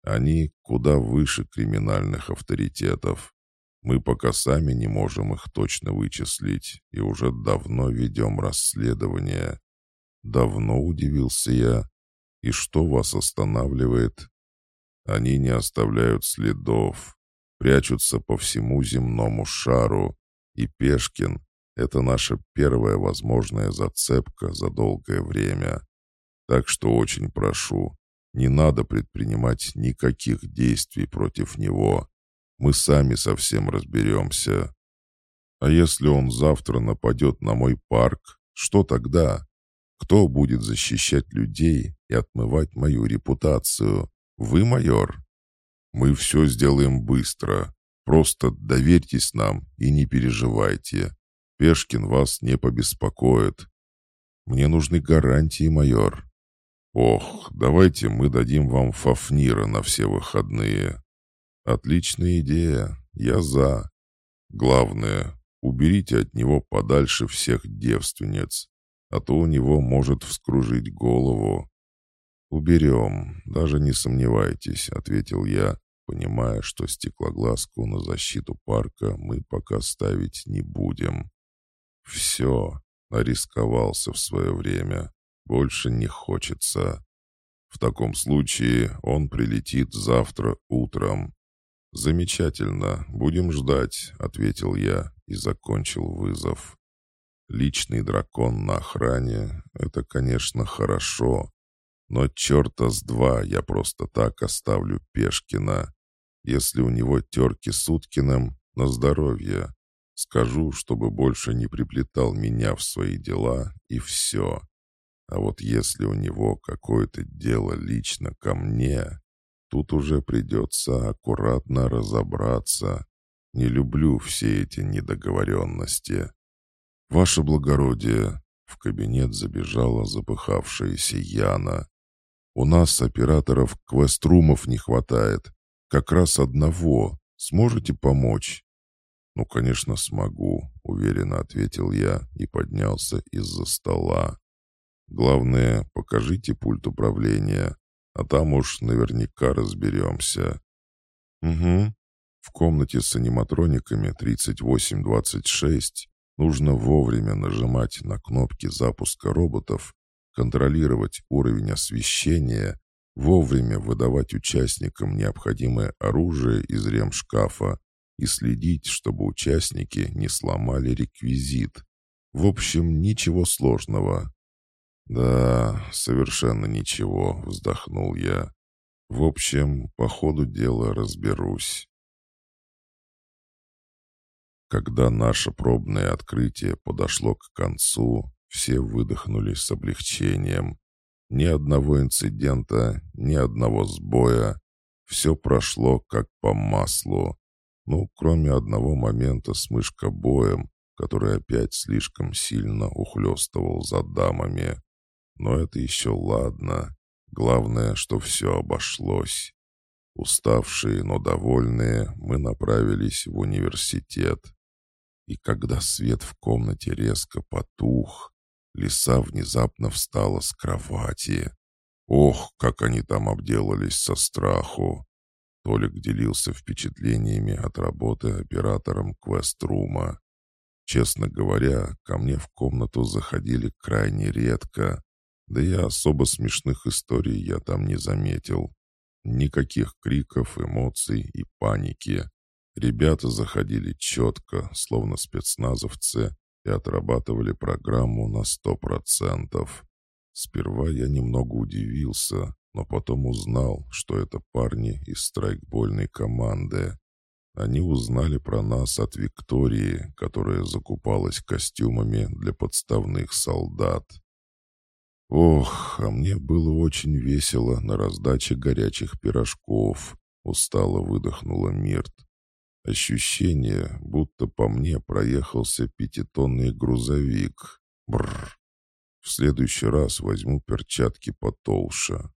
Они куда выше криминальных авторитетов. Мы пока сами не можем их точно вычислить и уже давно ведем расследование. Давно удивился я. И что вас останавливает? Они не оставляют следов, прячутся по всему земному шару. И Пешкин — это наша первая возможная зацепка за долгое время. Так что очень прошу, не надо предпринимать никаких действий против него. Мы сами совсем разберемся. А если он завтра нападет на мой парк, что тогда? Кто будет защищать людей и отмывать мою репутацию? Вы, майор? Мы все сделаем быстро. Просто доверьтесь нам и не переживайте. Пешкин вас не побеспокоит. Мне нужны гарантии, майор. «Ох, давайте мы дадим вам Фафнира на все выходные». «Отличная идея. Я за. Главное, уберите от него подальше всех девственниц, а то у него может вскружить голову». «Уберем, даже не сомневайтесь», — ответил я, понимая, что стеклоглазку на защиту парка мы пока ставить не будем. «Все, нарисковался в свое время, больше не хочется. В таком случае он прилетит завтра утром. «Замечательно, будем ждать», — ответил я и закончил вызов. Личный дракон на охране — это, конечно, хорошо, но черта с два я просто так оставлю Пешкина. Если у него терки с Уткиным, на здоровье. Скажу, чтобы больше не приплетал меня в свои дела, и все. А вот если у него какое-то дело лично ко мне, тут уже придется аккуратно разобраться. Не люблю все эти недоговоренности. «Ваше благородие!» — в кабинет забежала запыхавшаяся Яна. «У нас операторов квеструмов не хватает. Как раз одного. Сможете помочь?» «Ну, конечно, смогу», — уверенно ответил я и поднялся из-за стола. «Главное, покажите пульт управления, а там уж наверняка разберемся». «Угу. В комнате с аниматрониками 3826 нужно вовремя нажимать на кнопки запуска роботов, контролировать уровень освещения, вовремя выдавать участникам необходимое оружие из ремшкафа и следить, чтобы участники не сломали реквизит. В общем, ничего сложного. «Да, совершенно ничего», — вздохнул я. «В общем, по ходу дела разберусь». Когда наше пробное открытие подошло к концу, все выдохнули с облегчением. Ни одного инцидента, ни одного сбоя. Все прошло как по маслу. Ну, кроме одного момента с мышкобоем, который опять слишком сильно ухлёстывал за дамами. Но это еще ладно. Главное, что все обошлось. Уставшие, но довольные, мы направились в университет. И когда свет в комнате резко потух, лиса внезапно встала с кровати. Ох, как они там обделались со страху! Толик делился впечатлениями от работы оператором квеструма. Честно говоря, ко мне в комнату заходили крайне редко, да и особо смешных историй я там не заметил. Никаких криков, эмоций и паники. Ребята заходили четко, словно спецназовцы, и отрабатывали программу на сто процентов. Сперва я немного удивился, но потом узнал, что это парни из страйкбольной команды. Они узнали про нас от Виктории, которая закупалась костюмами для подставных солдат. Ох, а мне было очень весело на раздаче горячих пирожков, устало выдохнула Мирт. Ощущение, будто по мне проехался пятитонный грузовик. Бррр. В следующий раз возьму перчатки потолще.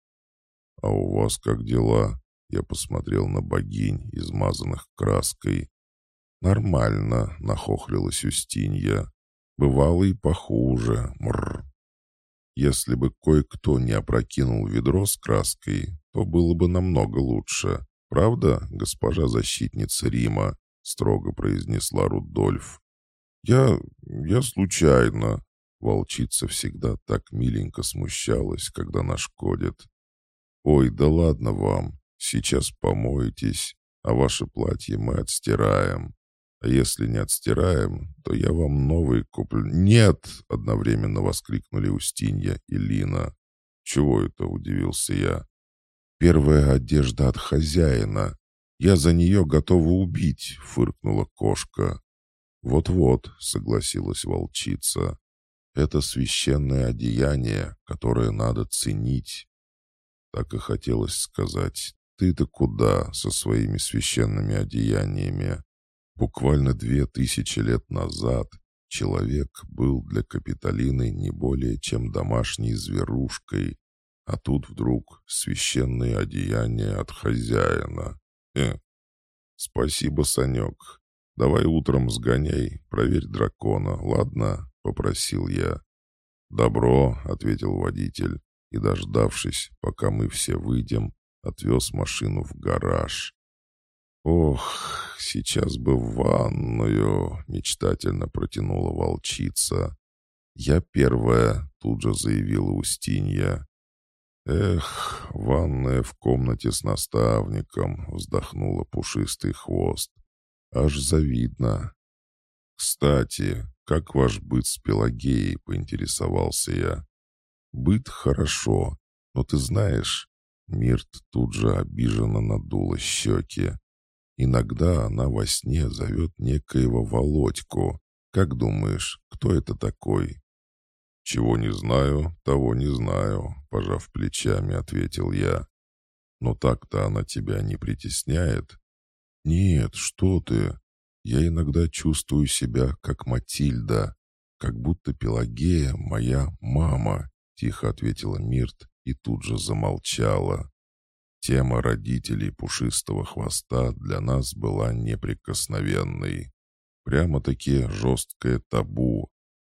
«А у вас как дела?» Я посмотрел на богинь, измазанных краской. «Нормально», — нахохлилась Устинья. «Бывало и похуже. Мрр. Если бы кое-кто не опрокинул ведро с краской, то было бы намного лучше. Правда, госпожа защитница Рима?» — строго произнесла Рудольф. «Я... я случайно...» Волчица всегда так миленько смущалась, когда нашкодит. «Ой, да ладно вам, сейчас помоетесь, а ваше платье мы отстираем. А если не отстираем, то я вам новый куплю». «Нет!» — одновременно воскликнули Устинья и Лина. «Чего это?» — удивился я. «Первая одежда от хозяина. Я за нее готова убить», — фыркнула кошка. «Вот-вот», — согласилась волчица. «Это священное одеяние, которое надо ценить. Так и хотелось сказать, ты-то куда со своими священными одеяниями? Буквально две тысячи лет назад человек был для Капитолины не более чем домашней зверушкой, а тут вдруг священные одеяния от хозяина. Э, спасибо, Санек. давай утром сгоняй, проверь дракона, ладно?» — попросил я. «Добро», — ответил водитель, и, дождавшись, пока мы все выйдем, отвез машину в гараж. «Ох, сейчас бы в ванную!» — мечтательно протянула волчица. «Я первая», — тут же заявила Устинья. «Эх, ванная в комнате с наставником», — вздохнула пушистый хвост. «Аж завидно». «Кстати, как ваш быт с Пелагеей?» — поинтересовался я. «Быт хорошо, но ты знаешь...» Мирт тут же обиженно надула щеки. Иногда она во сне зовет некоего Володьку. Как думаешь, кто это такой?» «Чего не знаю, того не знаю», — пожав плечами, ответил я. «Но так-то она тебя не притесняет?» «Нет, что ты. Я иногда чувствую себя как Матильда, как будто Пелагея моя мама», — тихо ответила Мирт и тут же замолчала. Тема родителей пушистого хвоста для нас была неприкосновенной. Прямо-таки жесткое табу,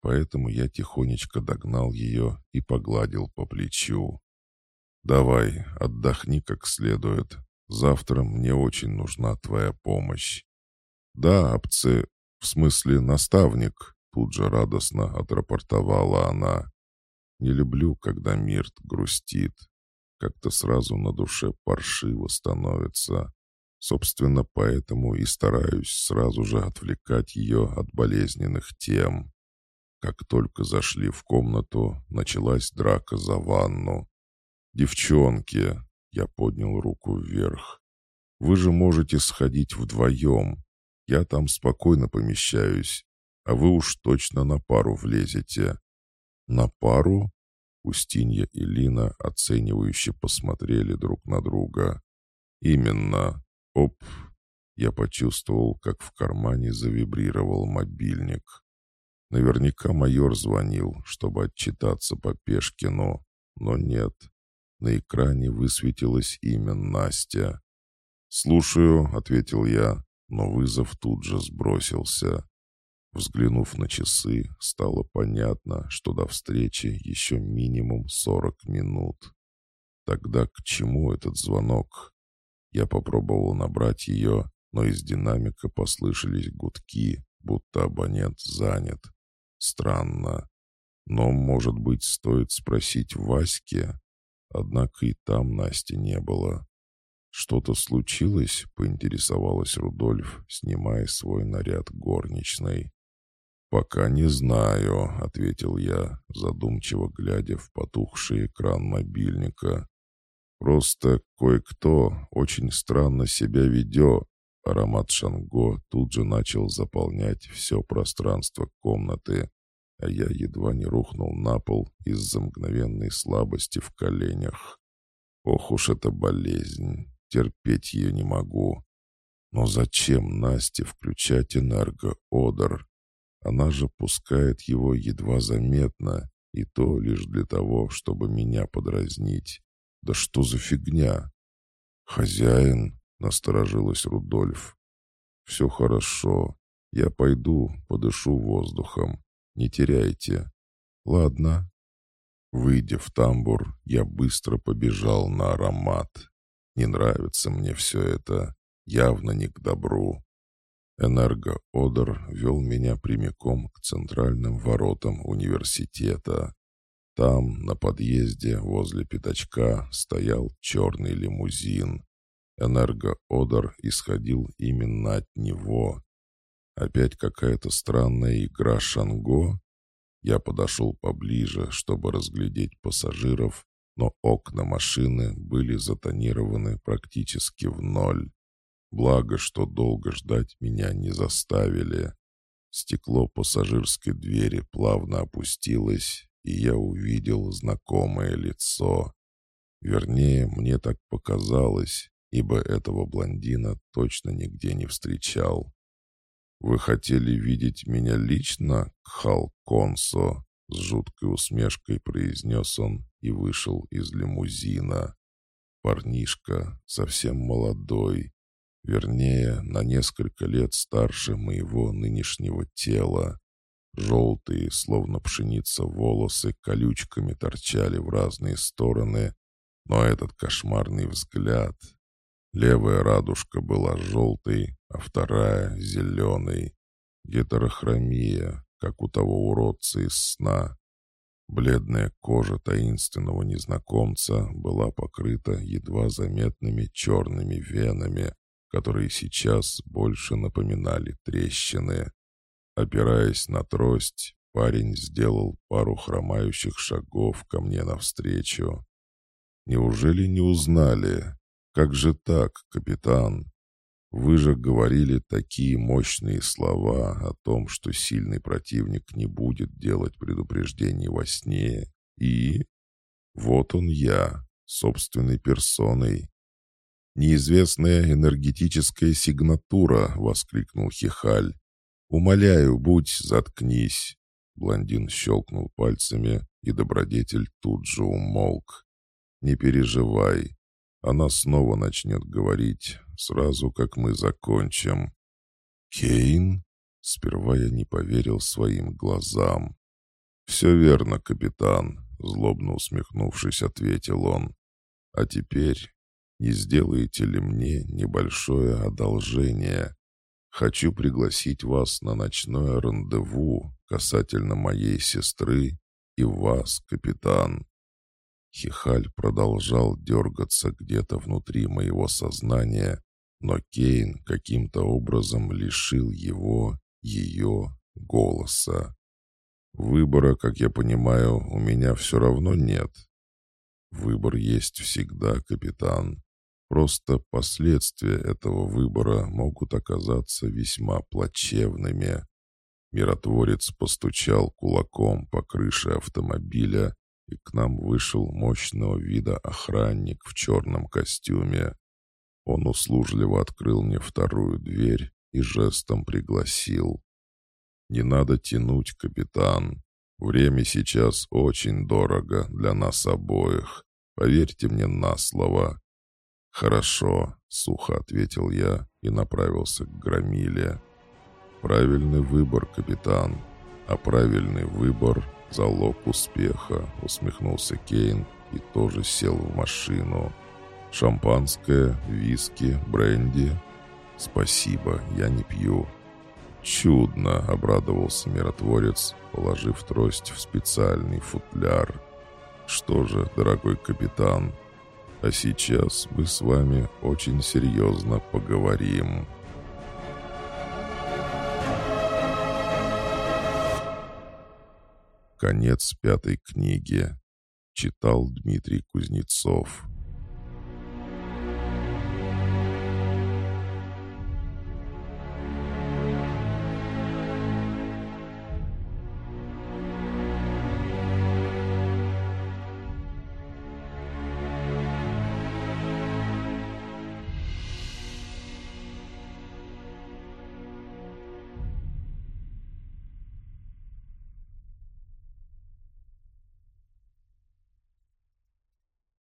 поэтому я тихонечко догнал ее и погладил по плечу. «Давай, отдохни как следует. Завтра мне очень нужна твоя помощь». «Да, опцы, в смысле наставник», — тут же радостно отрапортовала она. «Не люблю, когда Мирт грустит. Как-то сразу на душе паршиво становится. Собственно, поэтому и стараюсь сразу же отвлекать ее от болезненных тем. Как только зашли в комнату, началась драка за ванну. «Девчонки!» — я поднял руку вверх. «Вы же можете сходить вдвоем. Я там спокойно помещаюсь, а вы уж точно на пару влезете». «На пару?» Устинья и Лина оценивающе посмотрели друг на друга. «Именно. Оп!» Я почувствовал, как в кармане завибрировал мобильник. Наверняка майор звонил, чтобы отчитаться по Пешкину, но нет. На экране высветилось имя Настя. «Слушаю», — ответил я, но вызов тут же сбросился. Взглянув на часы, стало понятно, что до встречи еще минимум сорок минут. Тогда к чему этот звонок? Я попробовал набрать ее, но из динамика послышались гудки, будто абонент занят. Странно. Но, может быть, стоит спросить Ваське? Однако и там Насти не было. «Что-то случилось?» — поинтересовалась Рудольф, снимая свой наряд горничной. «Пока не знаю», — ответил я, задумчиво глядя в потухший экран мобильника. «Просто кое-кто очень странно себя ведет». Аромат Шанго тут же начал заполнять все пространство комнаты, а я едва не рухнул на пол из-за мгновенной слабости в коленях. Ох уж эта болезнь, терпеть ее не могу. Но зачем Насте включать энергоодор? Она же пускает его едва заметно, и то лишь для того, чтобы меня подразнить. Да что за фигня? Хозяин, насторожилась Рудольф. Все хорошо. Я пойду, подышу воздухом. Не теряйте. Ладно. Выйдя в тамбур, я быстро побежал на аромат. Не нравится мне все это. Явно не к добру. Энергоодор вел меня прямиком к центральным воротам университета. Там, на подъезде, возле пятачка, стоял черный лимузин. Энергоодор исходил именно от него. Опять какая-то странная игра Шанго? Я подошел поближе, чтобы разглядеть пассажиров, но окна машины были затонированы практически в ноль. Благо, что долго ждать меня не заставили. Стекло пассажирской двери плавно опустилось, и я увидел знакомое лицо. Вернее, мне так показалось, ибо этого блондина точно нигде не встречал. «Вы хотели видеть меня лично, Кхал Консо?» С жуткой усмешкой произнес он и вышел из лимузина. Парнишка, совсем молодой, Вернее, на несколько лет старше моего нынешнего тела. Желтые, словно пшеница, волосы колючками торчали в разные стороны, но этот кошмарный взгляд... Левая радужка была желтой, а вторая — зеленой. Гетерохромия, как у того уродца из сна. Бледная кожа таинственного незнакомца была покрыта едва заметными черными венами, которые сейчас больше напоминали трещины. Опираясь на трость, парень сделал пару хромающих шагов ко мне навстречу. «Неужели не узнали? Как же так, капитан? Вы же говорили такие мощные слова о том, что сильный противник не будет делать предупреждений во сне. И вот он я, собственной персоной. «Неизвестная энергетическая сигнатура!» — воскликнул Хихаль. «Умоляю, будь, заткнись!» Блондин щелкнул пальцами, и добродетель тут же умолк. «Не переживай, она снова начнет говорить, сразу как мы закончим. «Кейн?» Сперва я не поверил своим глазам. «Все верно, капитан», — злобно усмехнувшись, ответил он. «А теперь не сделаете ли мне небольшое одолжение? Хочу пригласить вас на ночное рандеву касательно моей сестры и вас, капитан. Хихаль продолжал дергаться где-то внутри моего сознания, но Кейн каким-то образом лишил его, ее, голоса. Выбора, как я понимаю, у меня все равно нет. Выбор есть всегда, капитан. Просто последствия этого выбора могут оказаться весьма плачевными. Миротворец постучал кулаком по крыше автомобиля, и к нам вышел мощного вида охранник в черном костюме. Он услужливо открыл мне вторую дверь и жестом пригласил. «Не надо тянуть, капитан. Время сейчас очень дорого для нас обоих. Поверьте мне на слово». «Хорошо», — сухо ответил я и направился к громиле. «Правильный выбор, капитан. А правильный выбор «Залог успеха», — усмехнулся Кейн и тоже сел в машину. «Шампанское, виски, бренди?» «Спасибо, я не пью». «Чудно!» — обрадовался миротворец, положив трость в специальный футляр. «Что же, дорогой капитан, а сейчас мы с вами очень серьезно поговорим». Конец пятой книги. Читал Дмитрий Кузнецов.